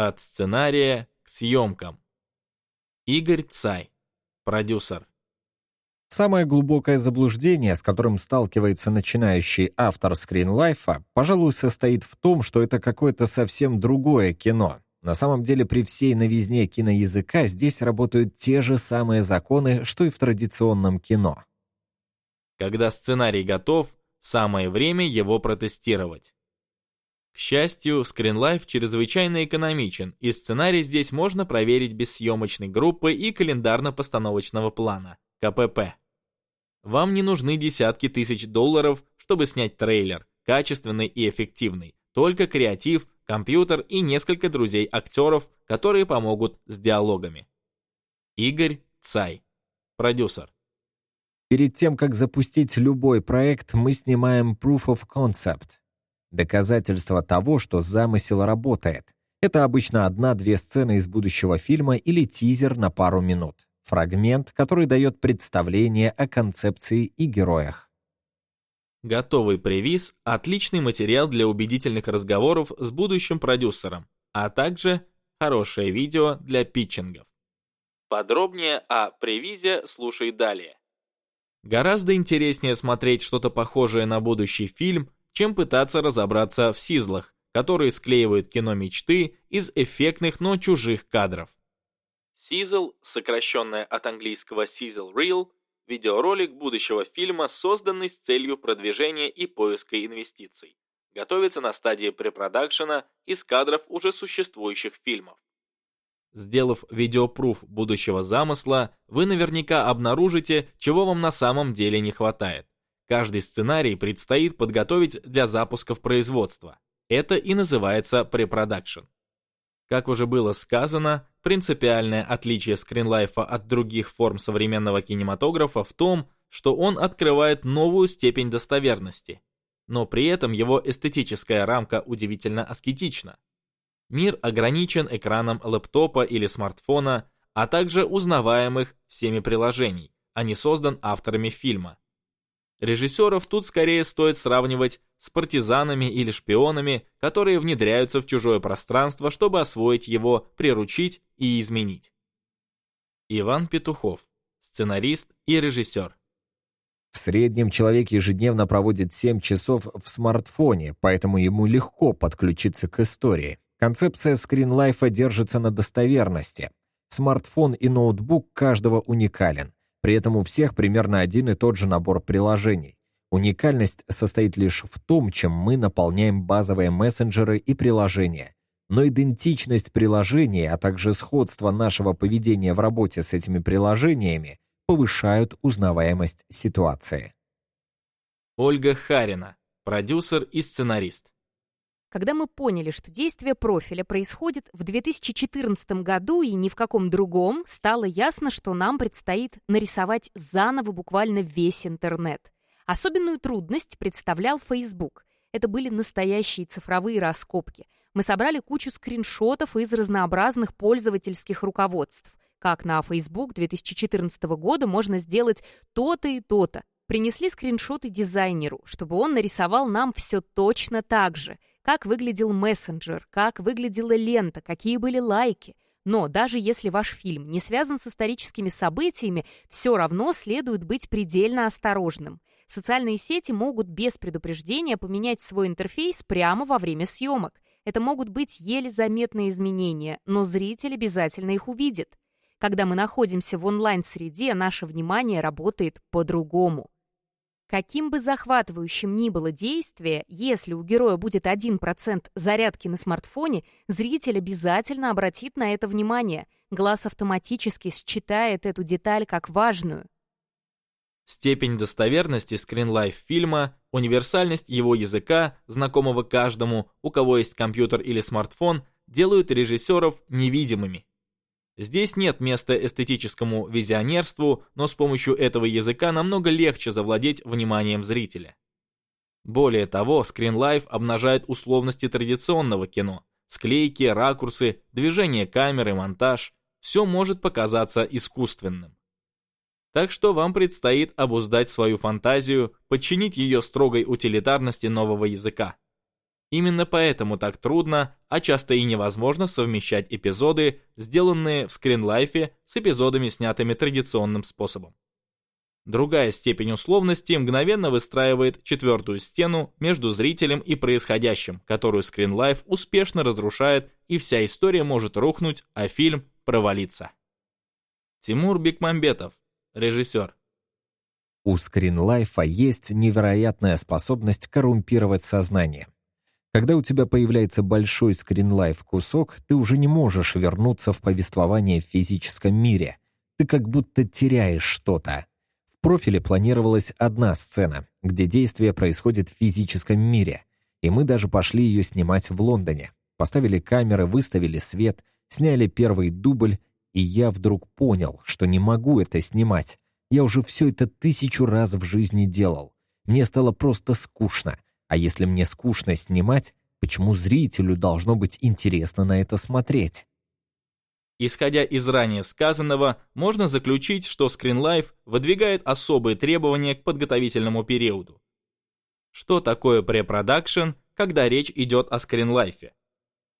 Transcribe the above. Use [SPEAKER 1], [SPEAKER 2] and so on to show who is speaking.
[SPEAKER 1] От сценария к съемкам. Игорь Цай, продюсер.
[SPEAKER 2] Самое глубокое заблуждение, с которым сталкивается начинающий автор скринлайфа, пожалуй, состоит в том, что это какое-то совсем другое кино. На самом деле, при всей новизне киноязыка здесь работают те же самые законы, что и в традиционном кино.
[SPEAKER 1] Когда сценарий готов, самое время его протестировать. К счастью, ScreenLife чрезвычайно экономичен, и сценарий здесь можно проверить без съемочной группы и календарно-постановочного плана, КПП. Вам не нужны десятки тысяч долларов, чтобы снять трейлер, качественный и эффективный, только креатив, компьютер и несколько друзей актеров, которые помогут с диалогами. Игорь Цай, продюсер.
[SPEAKER 2] Перед тем, как запустить любой проект, мы снимаем Proof of Concept. Доказательство того, что замысел работает. Это обычно одна-две сцены из будущего фильма или тизер на пару минут. Фрагмент, который дает представление о концепции и героях.
[SPEAKER 1] Готовый привиз – отличный материал для убедительных разговоров с будущим продюсером, а также хорошее видео для питчингов. Подробнее о привизе слушай далее. Гораздо интереснее смотреть что-то похожее на будущий фильм, чем пытаться разобраться в сизлах, которые склеивают кино мечты из эффектных, но чужих кадров. Сизл, сокращенное от английского Sizzle Reel, видеоролик будущего фильма, созданный с целью продвижения и поиска инвестиций. Готовится на стадии препродакшена из кадров уже существующих фильмов. Сделав видеопруф будущего замысла, вы наверняка обнаружите, чего вам на самом деле не хватает. Каждый сценарий предстоит подготовить для запусков производства. Это и называется препродакшн. Как уже было сказано, принципиальное отличие скринлайфа от других форм современного кинематографа в том, что он открывает новую степень достоверности, но при этом его эстетическая рамка удивительно аскетична. Мир ограничен экраном лэптопа или смартфона, а также узнаваемых всеми приложений, а не создан авторами фильма. Режиссеров тут скорее стоит сравнивать с партизанами или шпионами, которые внедряются в чужое пространство, чтобы освоить его, приручить и изменить. Иван Петухов, сценарист и режиссер.
[SPEAKER 2] В среднем человек ежедневно проводит 7 часов в смартфоне, поэтому ему легко подключиться к истории. Концепция скринлайфа держится на достоверности. Смартфон и ноутбук каждого уникален. При этом у всех примерно один и тот же набор приложений. Уникальность состоит лишь в том, чем мы наполняем базовые мессенджеры и приложения. Но идентичность приложения, а также сходство нашего поведения в работе с этими приложениями повышают узнаваемость ситуации.
[SPEAKER 1] Ольга Харина, продюсер и сценарист.
[SPEAKER 3] Когда мы поняли, что действие профиля происходит в 2014 году и ни в каком другом, стало ясно, что нам предстоит нарисовать заново буквально весь интернет. Особенную трудность представлял Facebook. Это были настоящие цифровые раскопки. Мы собрали кучу скриншотов из разнообразных пользовательских руководств. Как на Facebook 2014 года можно сделать то-то и то-то. Принесли скриншоты дизайнеру, чтобы он нарисовал нам все точно так же – как выглядел мессенджер, как выглядела лента, какие были лайки. Но даже если ваш фильм не связан с историческими событиями, все равно следует быть предельно осторожным. Социальные сети могут без предупреждения поменять свой интерфейс прямо во время съемок. Это могут быть еле заметные изменения, но зритель обязательно их увидит. Когда мы находимся в онлайн-среде, наше внимание работает по-другому. Каким бы захватывающим ни было действие, если у героя будет 1% зарядки на смартфоне, зритель обязательно обратит на это внимание. Глаз автоматически считает эту деталь как важную.
[SPEAKER 1] Степень достоверности скринлайф фильма, универсальность его языка, знакомого каждому, у кого есть компьютер или смартфон, делают режиссеров невидимыми. Здесь нет места эстетическому визионерству, но с помощью этого языка намного легче завладеть вниманием зрителя. Более того, ScreenLife обнажает условности традиционного кино. Склейки, ракурсы, движение камеры, монтаж – все может показаться искусственным. Так что вам предстоит обуздать свою фантазию, подчинить ее строгой утилитарности нового языка. Именно поэтому так трудно, а часто и невозможно совмещать эпизоды, сделанные в скринлайфе, с эпизодами, снятыми традиционным способом. Другая степень условности мгновенно выстраивает четвертую стену между зрителем и происходящим, которую скринлайф успешно разрушает, и вся история может рухнуть, а фильм провалиться. Тимур Бекмамбетов, режиссер.
[SPEAKER 2] У скринлайфа есть невероятная способность коррумпировать сознание. Когда у тебя появляется большой скринлайф кусок, ты уже не можешь вернуться в повествование в физическом мире. Ты как будто теряешь что-то. В профиле планировалась одна сцена, где действие происходит в физическом мире, и мы даже пошли ее снимать в Лондоне. Поставили камеры, выставили свет, сняли первый дубль, и я вдруг понял, что не могу это снимать. Я уже все это тысячу раз в жизни делал. Мне стало просто скучно. А если мне скучно снимать, почему зрителю должно быть интересно на это смотреть?
[SPEAKER 1] Исходя из ранее сказанного, можно заключить, что ScreenLife выдвигает особые требования к подготовительному периоду. Что такое препродакшн, когда речь идет о скринлайфе?